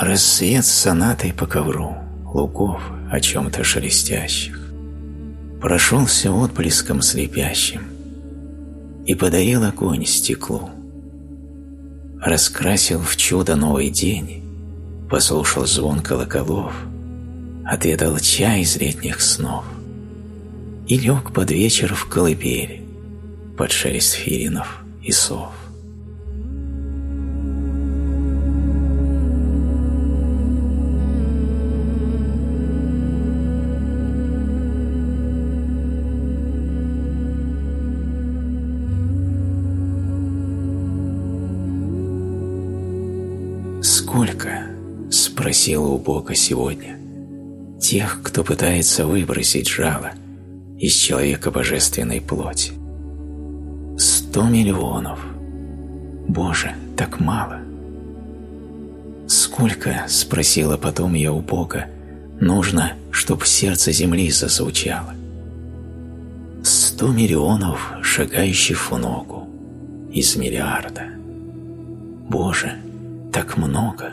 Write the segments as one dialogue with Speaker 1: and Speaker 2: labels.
Speaker 1: Рассвет с сонатой по ковру, лугов о чем-то шелестящих. Прошелся отблеском слепящим и подарил огонь стеклу. Раскрасил в чудо новый день, послушал звон колоколов, отведал чай из летних снов и лег под вечер в колыбель под шелест филинов и сов. Спросила у Бога сегодня. «Тех, кто пытается выбросить жало из человека божественной плоти. Сто миллионов. Боже, так мало!» «Сколько?» – спросила потом я у Бога. «Нужно, чтоб сердце земли зазвучало». «Сто миллионов, шагающих в ногу, из миллиарда». «Боже, так много.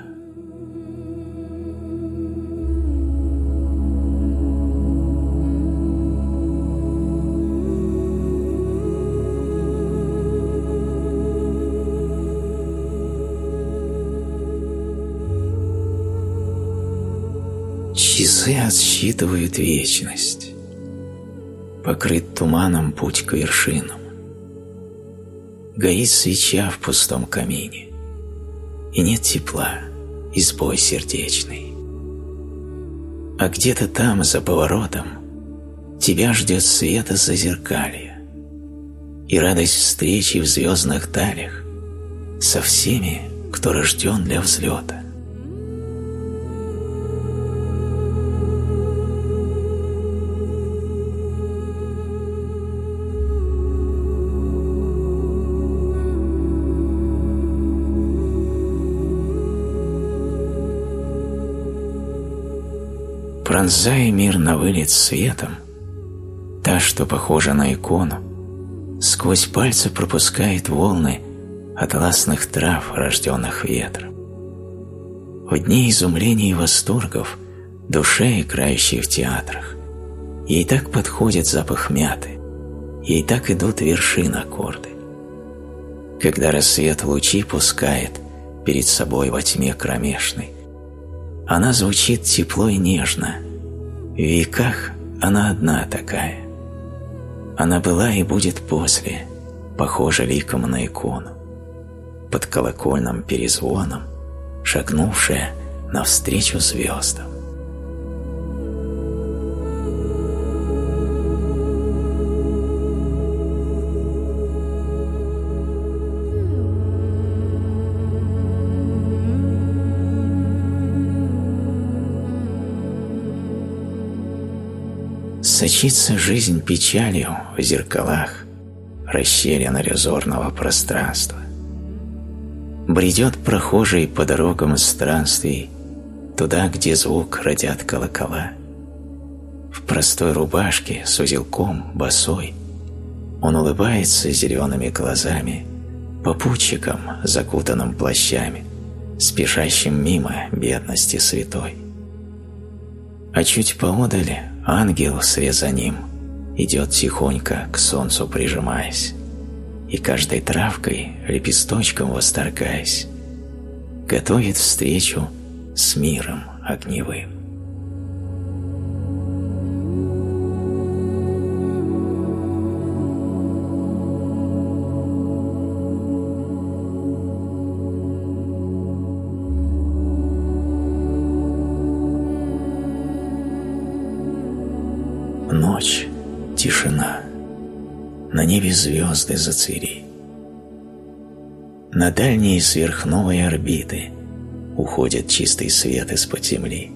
Speaker 1: Часы отсчитывают вечность. Покрыт туманом путь к вершинам. Горит свеча в пустом камине и нет тепла, и сбой сердечный. А где-то там, за поворотом, тебя ждет света зазеркалья и радость встречи в звездных далях со всеми, кто рожден для взлета. Пронзая мир на вылет светом, та, что похожа на икону, сквозь пальцы пропускает волны атласных трав, рожденных ветром. В дни изумлений и восторгов, душе, играющей в театрах, ей так подходит запах мяты, ей так идут вершины аккорды. Когда рассвет лучи пускает перед собой во тьме кромешной, она звучит тепло и нежно, в веках она одна такая. Она была и будет после, похожа ликом на икону, под колокольным перезвоном, шагнувшая навстречу звездам. Сочится жизнь печалью в зеркалах расщелин иллюзорного пространства. Бредет прохожий по дорогам странствий туда, где звук родят колокола. В простой рубашке с узелком, босой, он улыбается зелеными глазами, попутчикам, закутанным плащами, спешащим мимо бедности святой. А чуть поодаль Ангел вслед за ним идет тихонько, к солнцу прижимаясь, и каждой травкой, лепесточком восторгаясь, готовит встречу с миром огневым. Небе звезды зацвели. На дальние сверхновые орбиты уходит чистый свет из-под земли.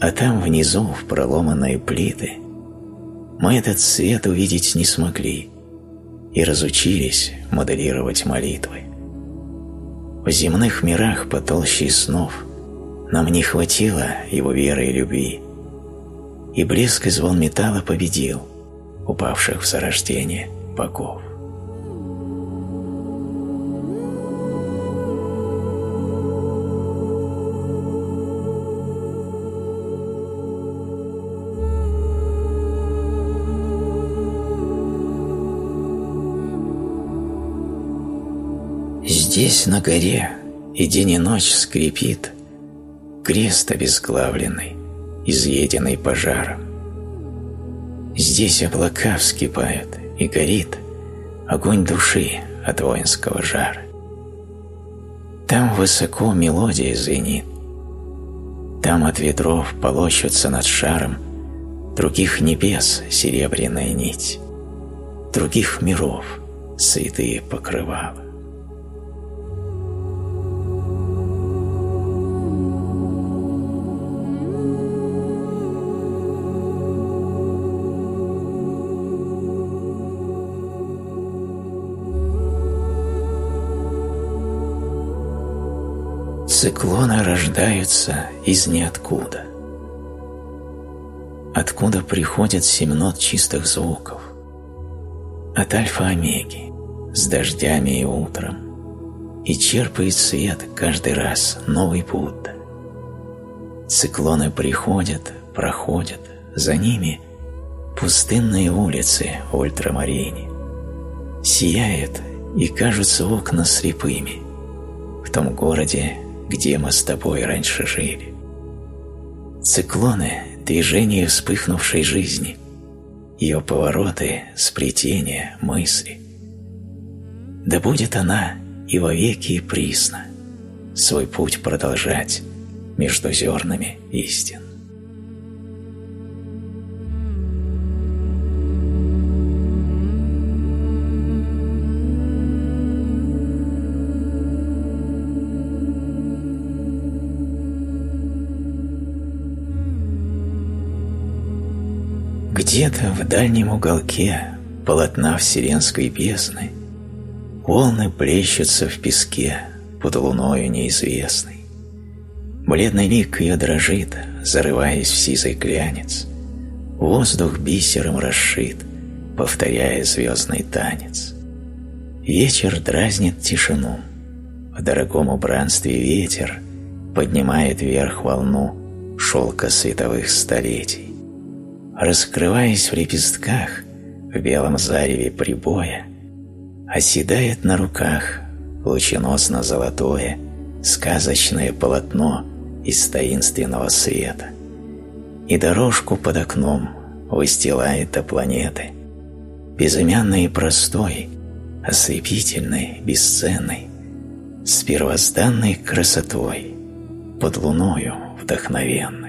Speaker 1: А там внизу, в проломанные плиты, мы этот свет увидеть не смогли и разучились моделировать молитвы. В земных мирах потолще снов нам не хватило его веры и любви, и блеск и звон металла победил упавших в зарождение богов. Здесь на горе и день и ночь скрипит Крест обезглавленный, изъеденный пожаром. Здесь облака вскипают, и горит Огонь души от воинского жара. Там высоко мелодия звенит, Там от ветров полощутся над шаром Других небес серебряная нить, Других миров святые покрывала. Циклоны рождаются из ниоткуда. Откуда приходят семь нот чистых звуков? От альфа-омеги, с дождями и утром, и черпает свет каждый раз новый Будда. Циклоны приходят, проходят, за ними пустынные улицы в ультрамарине. Сияют и кажутся окна слепыми. В том городе, где мы с тобой раньше жили. Циклоны – движение вспыхнувшей жизни, ее повороты, сплетения, мысли. Да будет она и вовеки и присно свой путь продолжать между зернами истин. Где-то в дальнем уголке полотна вселенской бездны волны плещутся в песке под луною неизвестной. Бледный лик ее дрожит, зарываясь в сизый глянец. Воздух бисером расшит, повторяя звездный танец. Вечер дразнит тишину. В дорогом убранстве ветер поднимает вверх волну шелка световых столетий раскрываясь в лепестках в белом зареве прибоя, оседает на руках лученосно-золотое сказочное полотно из таинственного света, и дорожку под окном выстилает до планеты, безымянный и простой, ослепительный, бесценный, с первозданной красотой, под луною вдохновенной.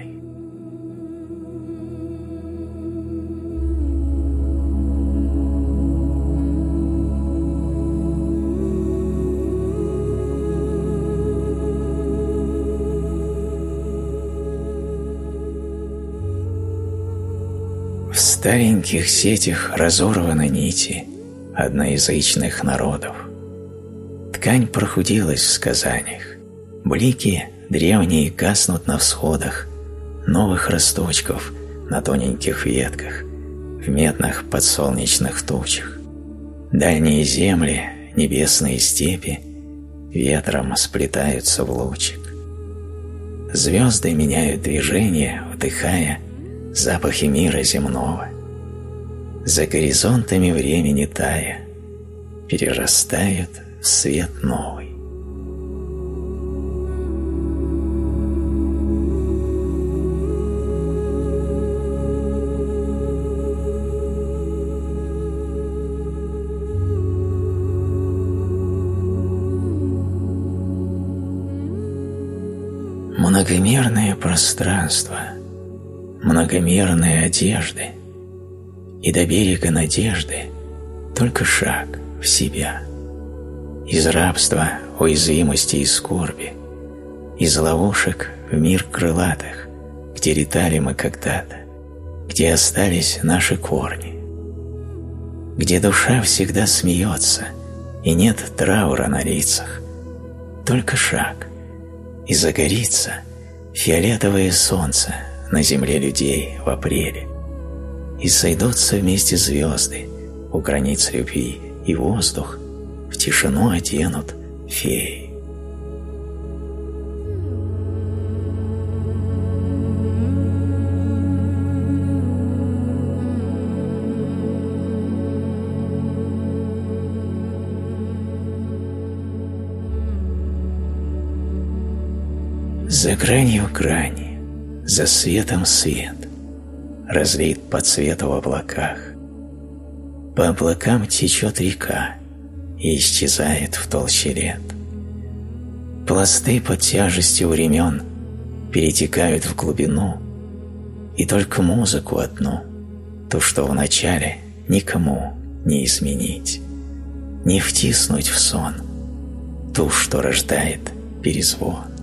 Speaker 1: Стареньких сетях разорваны нити одноязычных народов. Ткань прохудилась в сказаниях, блики древние гаснут на всходах новых росточков на тоненьких ветках, в медных подсолнечных тучах. Дальние земли, небесные степи ветром сплетаются в лучик. Звезды меняют движение, вдыхая запахи мира земного за горизонтами времени тая, перерастают в свет новый. Многомерное пространство, многомерные одежды – и до берега надежды только шаг в себя. Из рабства, уязвимости и скорби, из ловушек в мир крылатых, где летали мы когда-то, где остались наши корни, где душа всегда смеется и нет траура на лицах, только шаг, и загорится фиолетовое солнце на земле людей в апреле и сойдутся вместе звезды у границ любви, и воздух в тишину оденут феи. За гранью грани, за светом свет, разлит по цвету в облаках. По облакам течет река и исчезает в толще лет. Пласты под тяжестью времен перетекают в глубину, и только музыку одну, то, что в начале никому не изменить, не втиснуть в сон, ту, что рождает перезвон.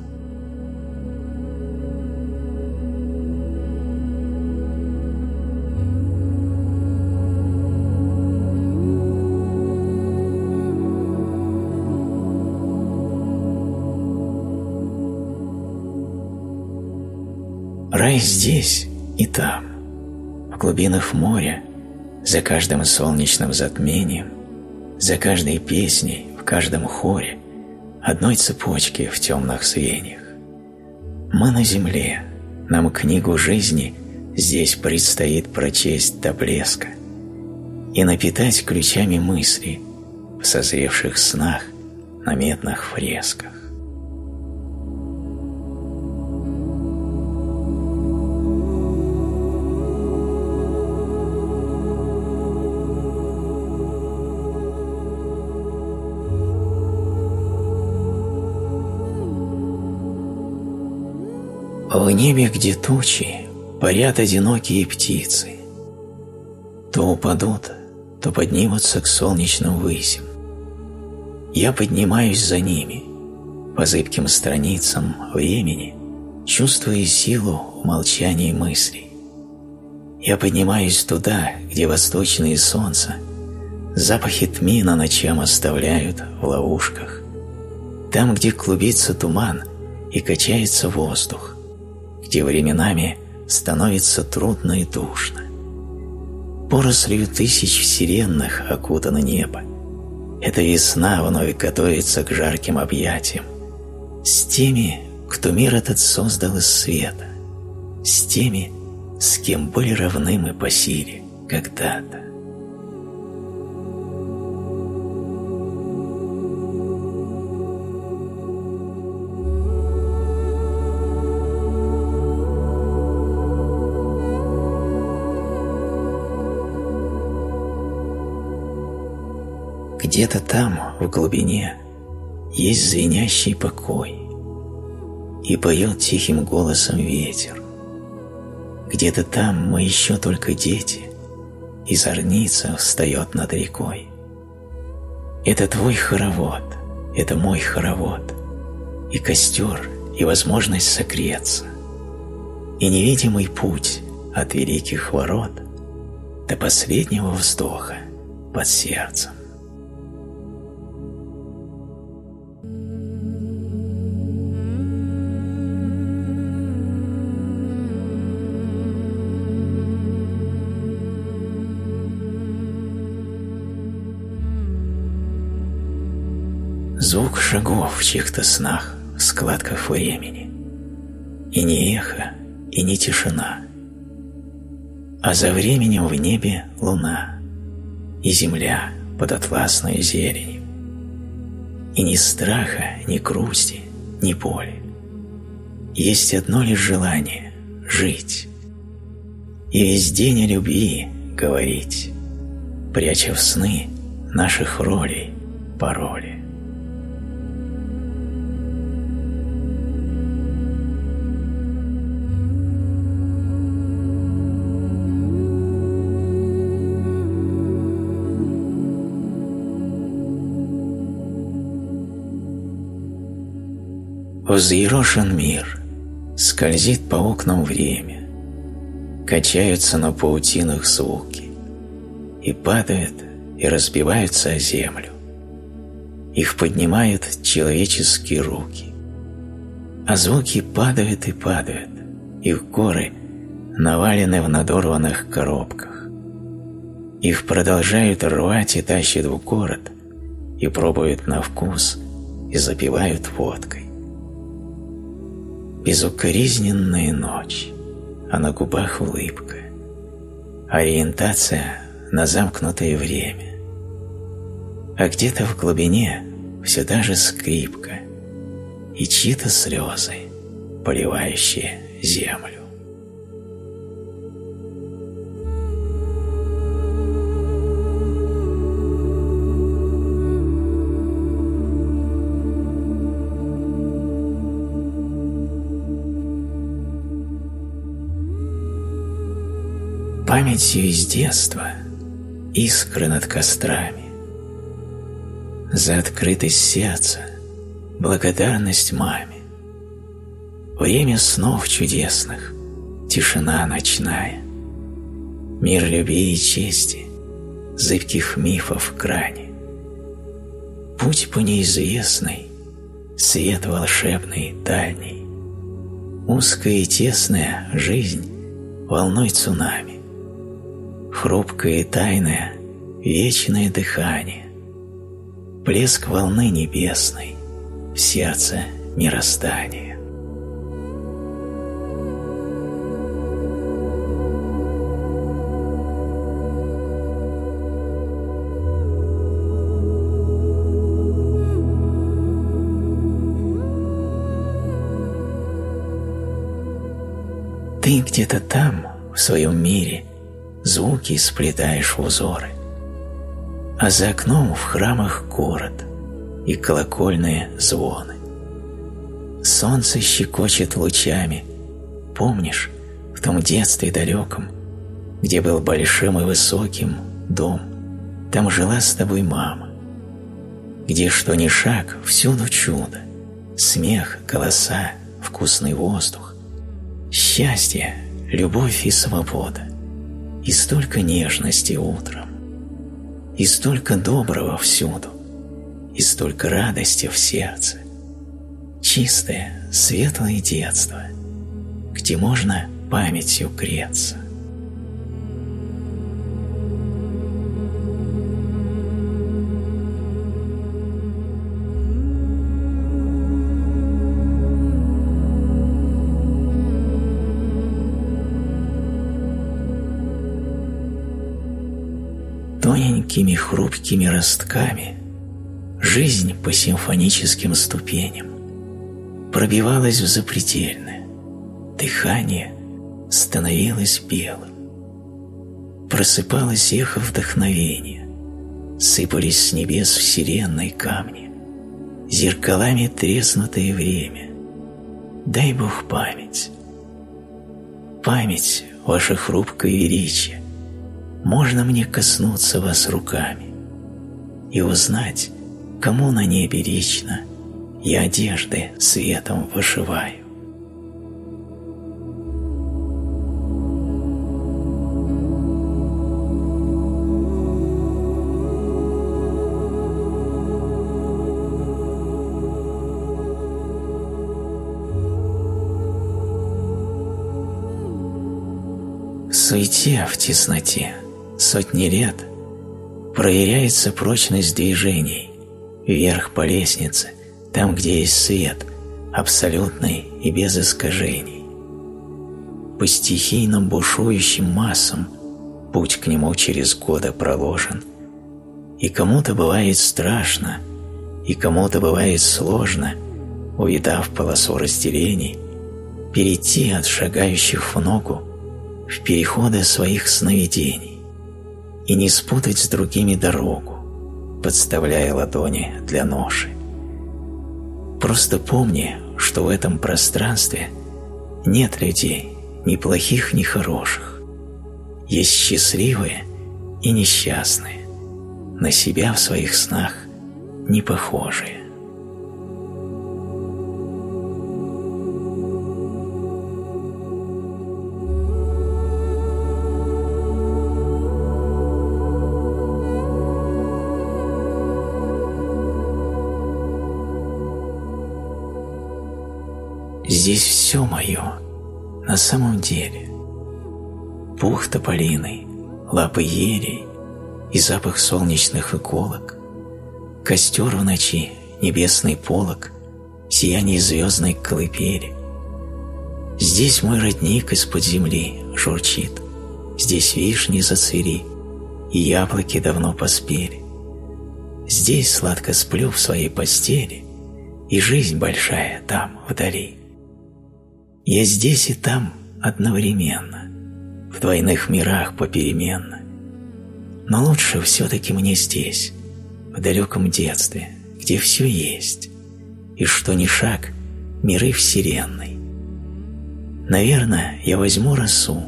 Speaker 1: Здесь и там, в глубинах моря, за каждым солнечным затмением, за каждой песней, в каждом хоре, одной цепочки в темных звеньях. Мы на земле, нам книгу жизни здесь предстоит прочесть до блеска и напитать ключами мысли в созревших снах на медных фресках. Небе, где тучи, парят одинокие птицы. То упадут, то поднимутся к солнечным высям. Я поднимаюсь за ними, по зыбким страницам времени, чувствуя силу в молчании мыслей. Я поднимаюсь туда, где восточные солнца запахи тмина ночам оставляют в ловушках. Там, где клубится туман и качается воздух, где временами становится трудно и душно. Порослью тысяч вселенных окутано небо. Эта весна вновь готовится к жарким объятиям. С теми, кто мир этот создал из света. С теми, с кем были равны мы по силе когда-то. Где-то там, в глубине, есть звенящий покой, и поет тихим голосом ветер. Где-то там мы еще только дети, и зорница встает над рекой. Это твой хоровод, это мой хоровод, и костер, и возможность согреться, и невидимый путь от великих ворот до последнего вздоха под сердцем. Звук шагов в чьих-то снах, в складках времени. И не эхо, и не тишина. А за временем в небе луна, и земля под атласной зеленью. И ни страха, ни грусти, ни боли. Есть одно лишь желание – жить. И весь день о любви говорить, пряча в сны наших ролей, пароли. Взъерошен мир, скользит по окнам время, Качаются на паутинах звуки, И падают, и разбиваются о землю. Их поднимают человеческие руки. А звуки падают и падают, их горы навалены в надорванных коробках. Их продолжают рвать и тащат в город, и пробуют на вкус, и запивают водкой безукоризненная ночь, а на губах улыбка, ориентация на замкнутое время. А где-то в глубине все даже скрипка и чьи-то слезы поливающее землю. Памятью из детства искры над кострами, За открытость сердца благодарность маме. Время снов чудесных, тишина ночная, Мир любви и чести, зыбких мифов в кране. Путь по неизвестной, свет волшебный дальний, Узкая и тесная жизнь волной цунами, Хрупкое и тайное, вечное дыхание, Плеск волны небесной, в сердце мироздания. Ты где-то там, в своем мире, звуки сплетаешь в узоры, а за окном в храмах город и колокольные звоны. Солнце щекочет лучами, помнишь, в том детстве далеком, где был большим и высоким дом, там жила с тобой мама, где что ни шаг, всюду чудо, смех, голоса, вкусный воздух, счастье, любовь и свобода, и столько нежности утром, и столько доброго всюду, и столько радости в сердце. Чистое, светлое детство, где можно памятью греться. Хрупкими ростками жизнь по симфоническим ступеням пробивалась в запредельное, дыхание становилось белым. Просыпалось эхо вдохновения, сыпались с небес вселенной камни, зеркалами треснутое время. Дай Бог память. Память, ваше хрупкое величие, можно мне коснуться вас руками и узнать, кому на небе лично я одежды светом вышиваю. Суете, в тесноте, сотни лет проверяется прочность движений вверх по лестнице, там, где есть свет, абсолютный и без искажений. По стихийным бушующим массам путь к нему через годы проложен. И кому-то бывает страшно, и кому-то бывает сложно, увидав полосу разделений, перейти от шагающих в ногу в переходы своих сновидений и не спутать с другими дорогу, подставляя ладони для ноши. Просто помни, что в этом пространстве нет людей ни плохих, ни хороших. Есть счастливые и несчастные, на себя в своих снах не похожие. Здесь все мое, на самом деле. Пух тополиный, лапы елей и запах солнечных иголок, костер в ночи, небесный полог, сияние звездной колыбели. Здесь мой родник из-под земли журчит, здесь вишни зацвели, и яблоки давно поспели. Здесь сладко сплю в своей постели, и жизнь большая там, вдали. Я здесь и там одновременно, в двойных мирах попеременно. Но лучше все-таки мне здесь, в далеком детстве, где все есть, и что ни шаг – миры вселенной. Наверное, я возьму росу,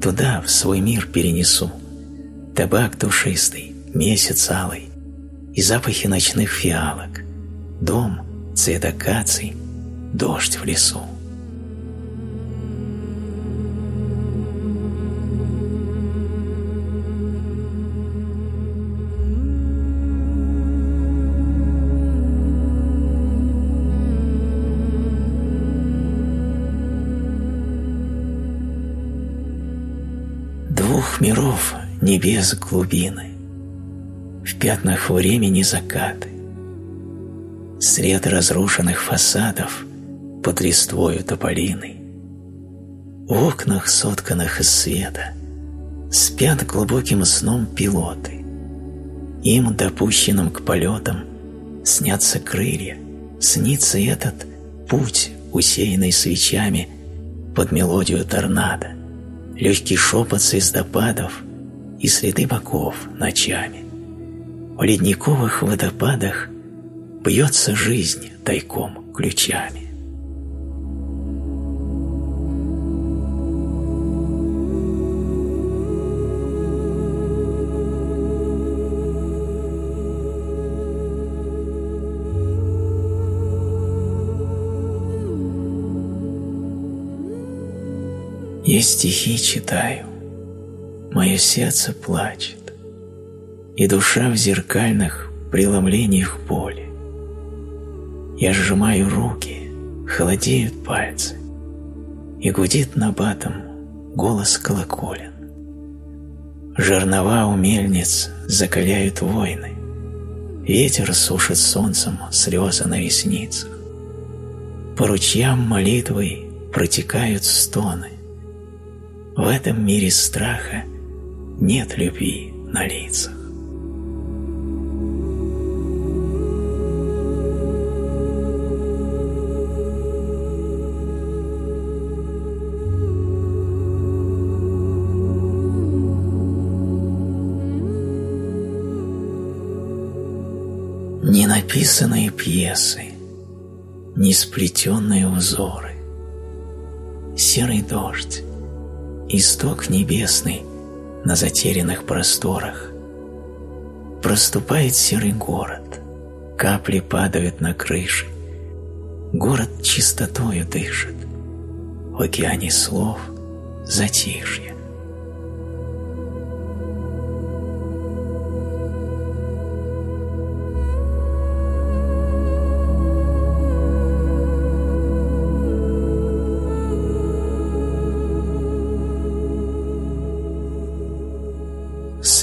Speaker 1: туда, в свой мир перенесу, табак душистый, месяц алый и запахи ночных фиалок, дом, цвет акаций, дождь в лесу. Небес глубины, В пятнах времени закаты, Сред разрушенных фасадов Под листвою тополиной, В окнах, сотканных из света, Спят глубоким сном пилоты. Им, допущенным к полетам, Снятся крылья, снится этот Путь, усеянный свечами Под мелодию торнадо легкий шепот звездопадов и следы боков ночами. В ледниковых водопадах бьется жизнь тайком ключами. Я стихи читаю, мое сердце плачет, и душа в зеркальных преломлениях боли. Я сжимаю руки, холодеют пальцы, и гудит набатом голос колоколен. Жернова у мельниц закаляют войны, ветер сушит солнцем слезы на ресницах. По ручьям молитвой протекают стоны, в этом мире страха нет любви на лицах. Ненаписанные пьесы, несплетенные узоры, серый дождь, исток небесный на затерянных просторах. Проступает серый город, капли падают на крыши. Город чистотою дышит, в океане слов затишье.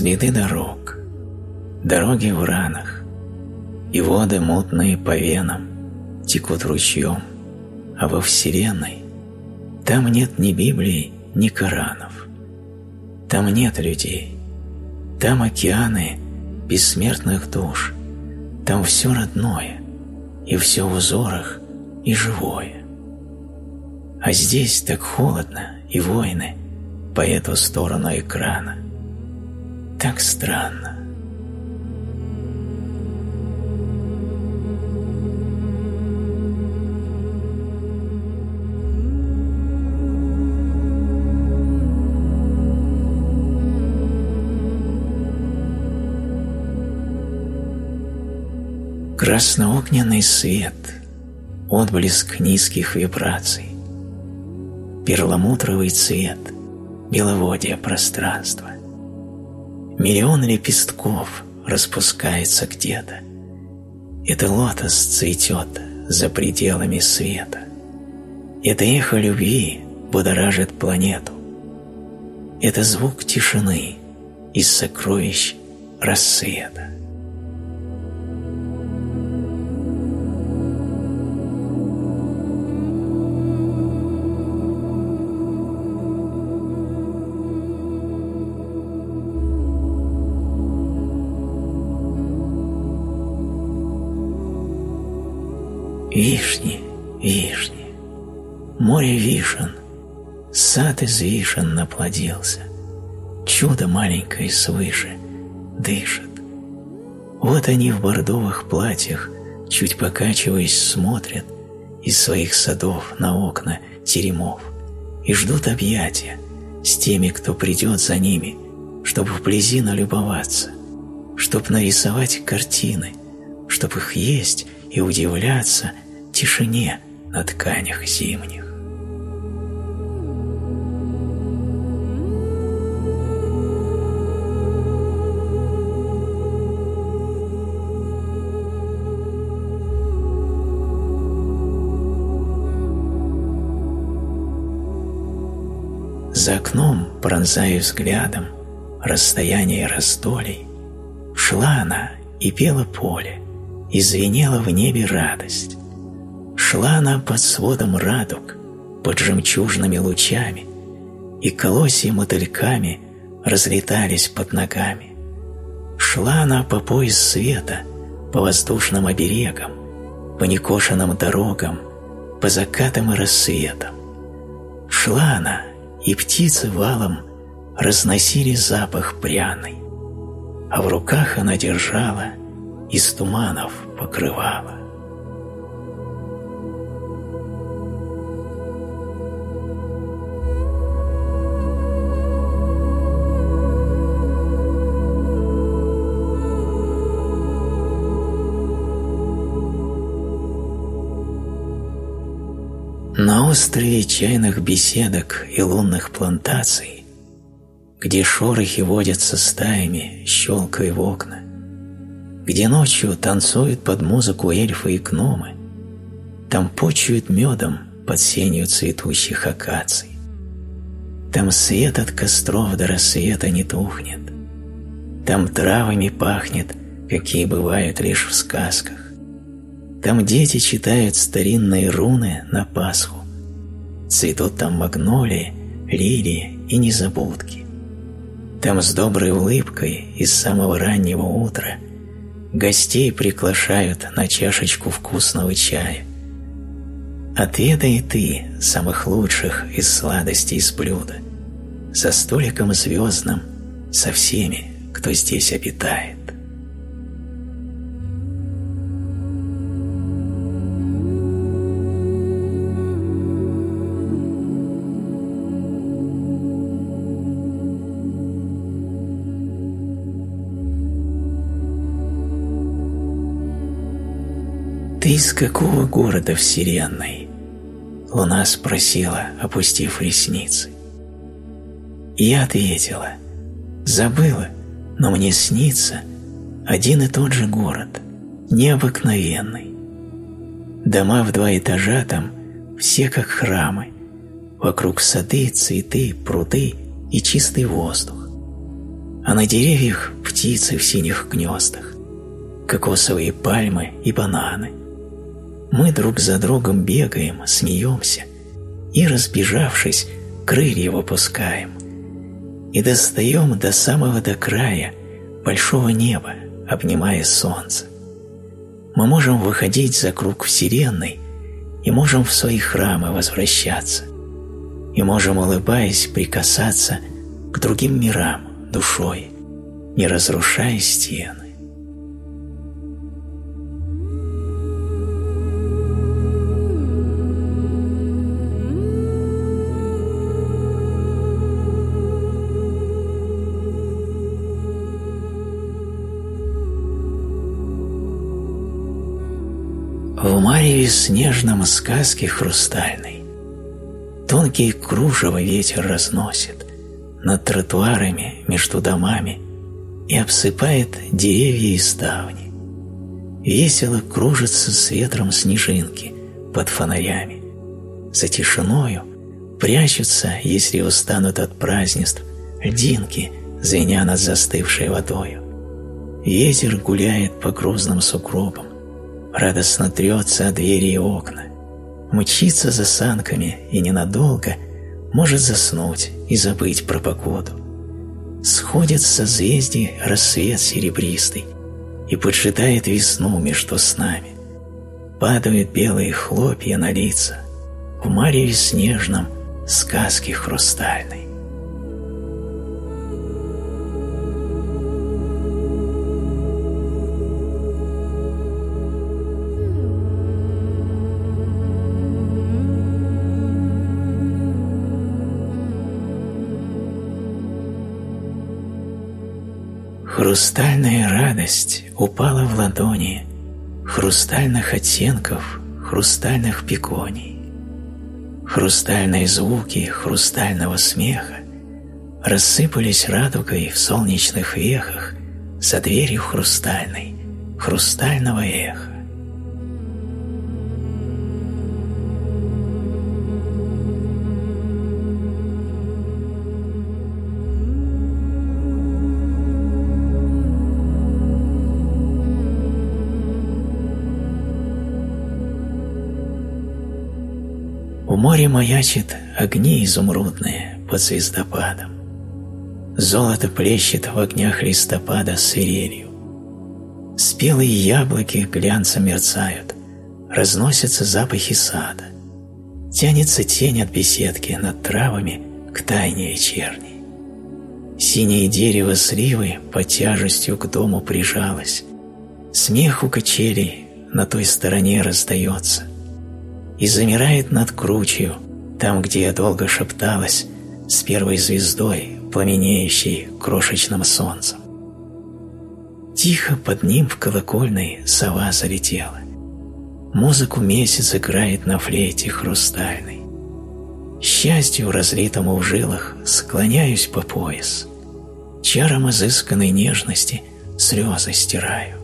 Speaker 1: Следы дорог, дороги в ранах, и воды мутные по венам текут ручьем, а во Вселенной там нет ни Библии, ни Коранов. Там нет людей, там океаны бессмертных душ, там все родное, и все в узорах, и живое. А здесь так холодно, и войны по эту сторону экрана так странно. Красноогненный свет, отблеск низких вибраций, перламутровый цвет, беловодье пространства. Миллион лепестков распускается где-то. Это лотос цветет за пределами света. Это эхо любви будоражит планету. Это звук тишины из сокровищ рассвета. Море вишен, сад из вишен наплодился, Чудо маленькое свыше дышит. Вот они в бордовых платьях, чуть покачиваясь, смотрят из своих садов на окна теремов и ждут объятия с теми, кто придет за ними, чтобы вблизи налюбоваться, чтобы нарисовать картины, чтобы их есть и удивляться тишине на тканях зимних. Окном, пронзая взглядом расстояние раздолей, шла она и пела поле, и звенела в небе радость. Шла она под сводом радуг, под жемчужными лучами, и колосья мотыльками разлетались под ногами. Шла она по пояс света, по воздушным оберегам, по некошенным дорогам, по закатам и рассветам. Шла она и птицы валом разносили запах пряный, а в руках она держала из туманов покрывала. Острове чайных беседок и лунных плантаций, где шорохи водятся стаями, щелкая в окна, где ночью танцуют под музыку эльфы и гномы, там почуют медом под сенью цветущих акаций. Там свет от костров до рассвета не тухнет, там травами пахнет, какие бывают лишь в сказках. Там дети читают старинные руны на Пасху. Цветут там магнолии, лилии и незабудки. Там с доброй улыбкой из самого раннего утра гостей приглашают на чашечку вкусного чая. Отведай ты самых лучших из сладостей из блюда, за столиком звездным, со всеми, кто здесь обитает. «Ты из какого города вселенной?» Луна спросила, опустив ресницы. я ответила, забыла, но мне снится один и тот же город, необыкновенный. Дома в два этажа там все как храмы, вокруг сады, цветы, пруды и чистый воздух. А на деревьях птицы в синих гнездах, кокосовые пальмы и бананы – мы друг за другом бегаем, смеемся и, разбежавшись, крылья выпускаем и достаем до самого до края большого неба, обнимая солнце. Мы можем выходить за круг Вселенной и можем в свои храмы возвращаться, и можем, улыбаясь, прикасаться к другим мирам душой, не разрушая стены. Мареве снежном сказки хрустальной Тонкие кружева ветер разносит Над тротуарами, между домами И обсыпает деревья и ставни. Весело кружатся с ветром снежинки Под фонарями. За тишиною прячутся, если устанут от празднеств, Льдинки, звеня над застывшей водою. Ветер гуляет по грузным сугробам, радостно трется о двери и окна, мчится за санками и ненадолго может заснуть и забыть про погоду. Сходит со созвездий рассвет серебристый и поджидает весну между снами. Падают белые хлопья на лица, в мареве снежном сказки хрустальной. Хрустальная радость упала в ладони хрустальных оттенков хрустальных пеконий. Хрустальные звуки хрустального смеха рассыпались радугой в солнечных вехах за дверью хрустальной, хрустального эха. У моря маячит огни изумрудные под звездопадом. Золото плещет в огнях листопада свирелью. Спелые яблоки глянцем мерцают, разносятся запахи сада. Тянется тень от беседки над травами к тайне вечерней. Синее дерево сливы под тяжестью к дому прижалось. Смех у качелей на той стороне раздается — и замирает над кручью, там, где я долго шепталась с первой звездой, пламенеющей крошечным солнцем. Тихо под ним в колокольной сова залетела. Музыку месяц играет на флейте хрустальной. Счастью, разлитому в жилах, склоняюсь по пояс. Чаром изысканной нежности слезы стираю.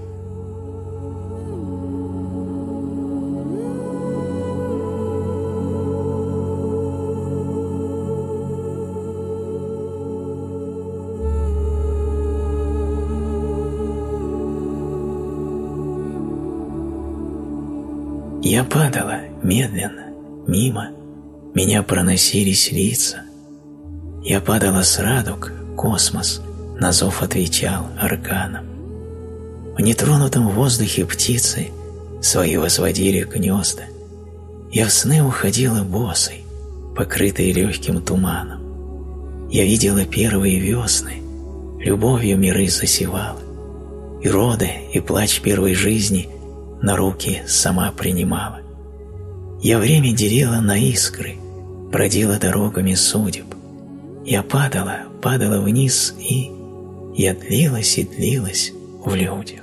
Speaker 1: Я падала медленно, мимо, меня проносились лица. Я падала с радуг, космос, на зов отвечал органом. В нетронутом воздухе птицы свои возводили гнезда. Я в сны уходила босой, покрытой легким туманом. Я видела первые весны, любовью миры засевала. И роды, и плач первой жизни на руки сама принимала. Я время делила на искры, бродила дорогами судеб. Я падала, падала вниз и... Я длилась и длилась в людях.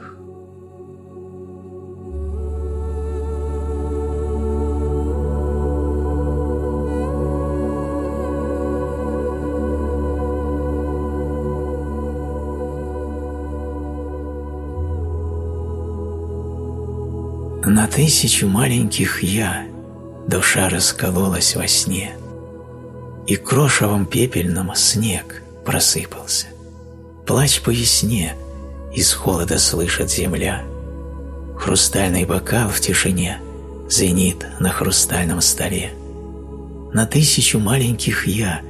Speaker 1: Тысячу маленьких «я» душа раскололась во сне, И крошевом пепельном снег просыпался. Плач по весне, из холода слышит земля. Хрустальный бокал в тишине звенит на хрустальном столе. На тысячу маленьких «я»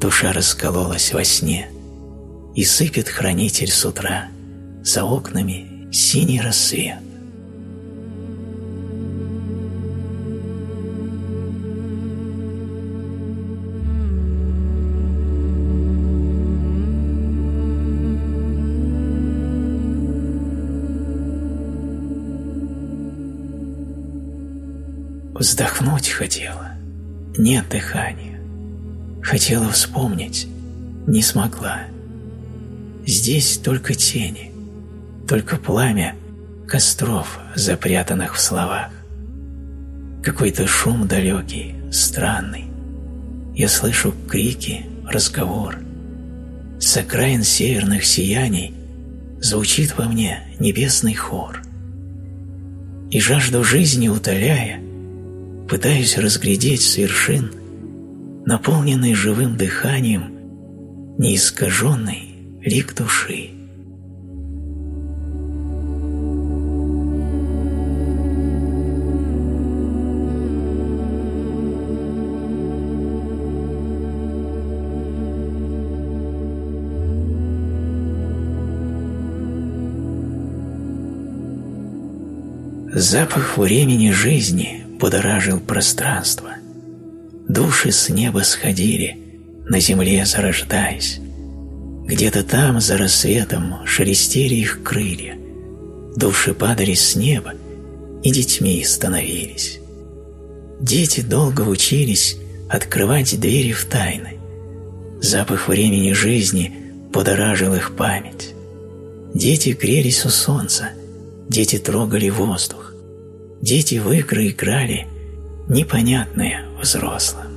Speaker 1: душа раскололась во сне, И сыпет хранитель с утра за окнами синий рассвет. Вздохнуть хотела, нет дыхания. Хотела вспомнить, не смогла. Здесь только тени, только пламя костров, запрятанных в словах. Какой-то шум далекий, странный. Я слышу крики, разговор. С окраин северных сияний звучит во мне небесный хор. И жажду жизни утоляя, пытаюсь разглядеть с вершин, наполненный живым дыханием, неискаженный лик души. Запах времени жизни будоражил пространство. Души с неба сходили, на земле зарождаясь. Где-то там, за рассветом, шелестели их крылья. Души падали с неба и детьми становились. Дети долго учились открывать двери в тайны. Запах времени жизни подоражил их память. Дети грелись у солнца, дети трогали воздух. Дети в игры играли, непонятное взрослым.